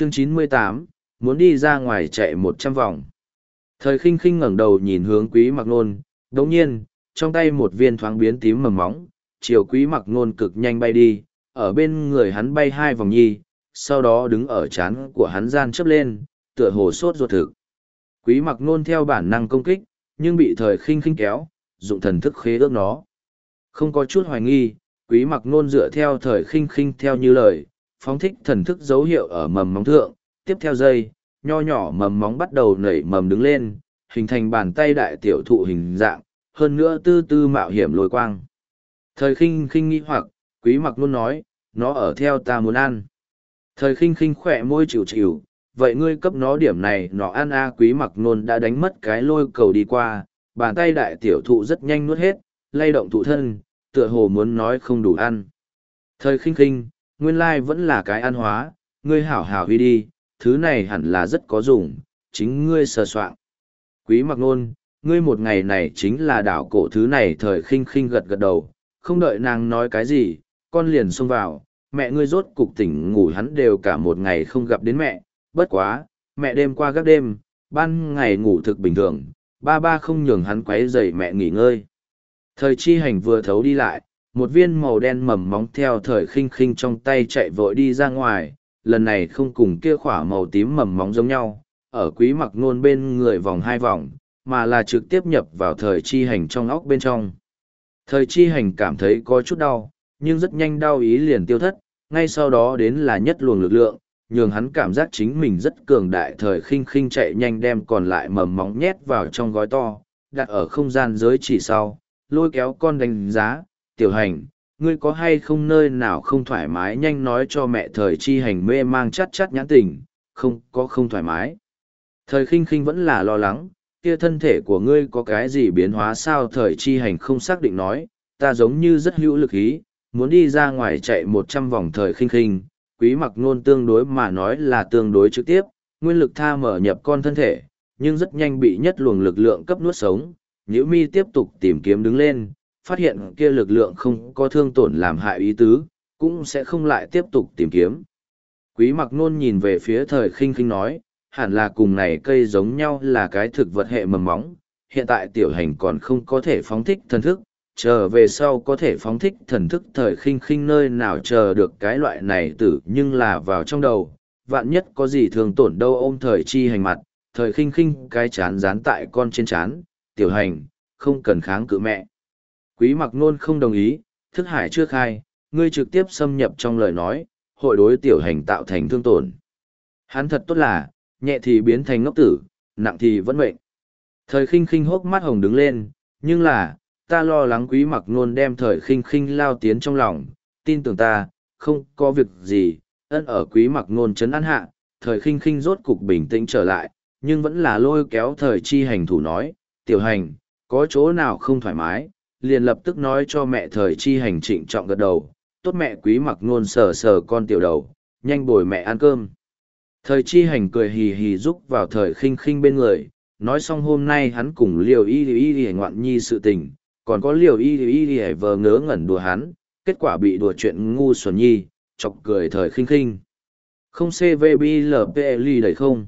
chương chín mươi tám, muốn đi ra ngoài chạy một trăm vòng. Thời khinh khinh ngẩng đầu nhìn hướng quý mặc nôn, đống nhiên, trong tay một viên thoáng biến tím mầm móng, chiều quý mặc nôn cực nhanh bay đi, ở bên người hắn bay hai vòng nhi, sau đó đứng ở chán của hắn gian chấp lên, tựa hồ sốt ruột thực. Quý mặc nôn theo bản năng công kích, nhưng bị thời khinh khinh kéo, dụng thần thức khế ước nó. Không có chút hoài nghi, quý mặc nôn dựa theo thời khinh khinh theo như lời phóng thích thần thức dấu hiệu ở mầm móng thượng, tiếp theo dây, nho nhỏ mầm móng bắt đầu nảy mầm đứng lên, hình thành bàn tay đại tiểu thụ hình dạng, hơn nữa tư tư mạo hiểm lôi quang. Thời khinh khinh nghĩ hoặc, quý mặc luôn nói, nó ở theo ta muốn ăn. Thời khinh khinh khỏe môi chịu chịu, vậy ngươi cấp nó điểm này, nó ăn a. Quý mặc nôn đã đánh mất cái lôi cầu đi qua, bàn tay đại tiểu thụ rất nhanh nuốt hết, lay động thụ thân, tựa hồ muốn nói không đủ ăn. Thời khinh khinh nguyên lai vẫn là cái ăn hóa, ngươi hảo hảo huy đi, thứ này hẳn là rất có dùng, chính ngươi sờ soạn. quý mặc nôn, ngươi một ngày này chính là đảo cổ thứ này thời khinh khinh gật gật đầu, không đợi nàng nói cái gì, con liền xông vào, mẹ ngươi rốt cục tỉnh ngủ hắn đều cả một ngày không gặp đến mẹ, bất quá, mẹ đêm qua gấp đêm, ban ngày ngủ thực bình thường, ba ba không nhường hắn quấy dậy mẹ nghỉ ngơi thời chi hành vừa thấu đi lại một viên màu đen mầm móng theo thời khinh khinh trong tay chạy vội đi ra ngoài, lần này không cùng kia khỏa màu tím mầm móng giống nhau, ở quý mặc nôn bên người vòng hai vòng, mà là trực tiếp nhập vào thời chi hành trong óc bên trong. Thời chi hành cảm thấy có chút đau, nhưng rất nhanh đau ý liền tiêu thất, ngay sau đó đến là nhất luồng lực lượng, nhường hắn cảm giác chính mình rất cường đại thời khinh khinh chạy nhanh đem còn lại mầm móng nhét vào trong gói to, đặt ở không gian giới chỉ sau, lôi kéo con đánh giá tiểu hành, ngươi có hay không nơi nào không thoải mái nhanh nói cho mẹ thời chi hành mê mang chắt chắt nhãn tình, không, có không thoải mái. Thời khinh khinh vẫn là lo lắng, kia thân thể của ngươi có cái gì biến hóa sao thời chi hành không xác định nói, ta giống như rất hữu lực ý, muốn đi ra ngoài chạy một trăm vòng thời khinh khinh, quý mặc nôn tương đối mà nói là tương đối trực tiếp, nguyên lực tha mở nhập con thân thể, nhưng rất nhanh bị nhất luồng lực lượng cấp nuốt sống, nhữ mi tiếp tục tìm kiếm đứng lên phát hiện kia lực lượng không có thương tổn làm hại ý tứ, cũng sẽ không lại tiếp tục tìm kiếm. Quý mặc nôn nhìn về phía thời khinh khinh nói, hẳn là cùng này cây giống nhau là cái thực vật hệ mầm móng, hiện tại tiểu hành còn không có thể phóng thích thần thức, chờ về sau có thể phóng thích thần thức thời khinh khinh nơi nào chờ được cái loại này tử nhưng là vào trong đầu, vạn nhất có gì thường tổn đâu ôm thời chi hành mặt, thời khinh khinh cái chán dán tại con trên chán, tiểu hành, không cần kháng cự mẹ. Quý mặc nôn không đồng ý, thức hải chưa khai, ngươi trực tiếp xâm nhập trong lời nói, hội đối tiểu hành tạo thành thương tổn. Hắn thật tốt là, nhẹ thì biến thành ngốc tử, nặng thì vẫn mệnh. Thời khinh khinh hốc mắt hồng đứng lên, nhưng là, ta lo lắng quý mặc nôn đem thời khinh khinh lao tiến trong lòng, tin tưởng ta, không có việc gì, ân ở quý mặc nôn chấn an hạ, thời khinh khinh rốt cục bình tĩnh trở lại, nhưng vẫn là lôi kéo thời chi hành thủ nói, tiểu hành, có chỗ nào không thoải mái, liền lập tức nói cho mẹ thời chi hành trịnh trọng gật đầu, tốt mẹ quý mặc nôn sờ sờ con tiểu đầu, nhanh bồi mẹ ăn cơm. Thời chi hành cười hì hì rúc vào thời khinh khinh bên người, nói xong hôm nay hắn cùng liều y y y ngoạn nhi sự tình, còn có liều y y y vờ ngớ ngẩn đùa hắn, kết quả bị đùa chuyện ngu xuẩn nhi, chọc cười thời khinh khinh. Không CVBLPL đầy không?